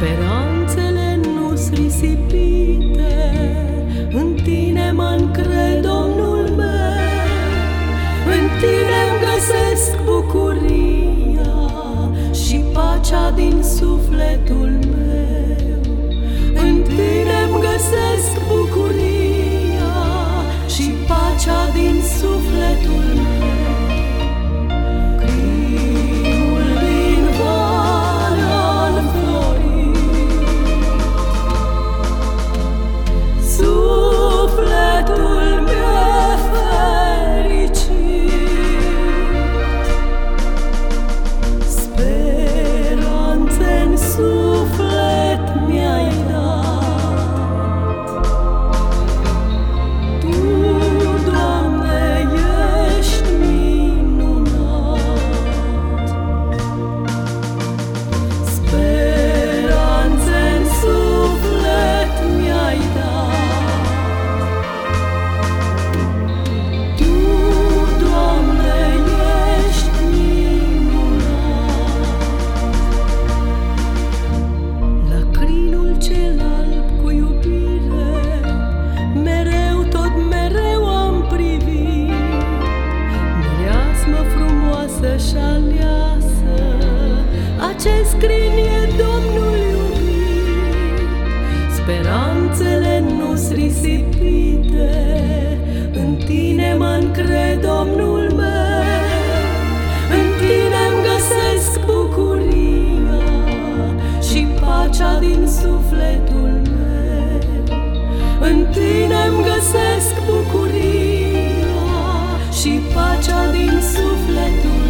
Speranțele nu sunt risipite, În tine mă încred, Domnul meu, În tine îmi găsesc bucuria Și pacea din sufletul meu, În tine îmi găsesc bucuria ce scrinie Domnul iubit, speranțele nu-s risipite, în tine mă încred, Domnul meu, în tine îmi găsesc bucuria și pacea din sufletul meu, în tine îmi găsesc bucuria și pacea din sufletul meu.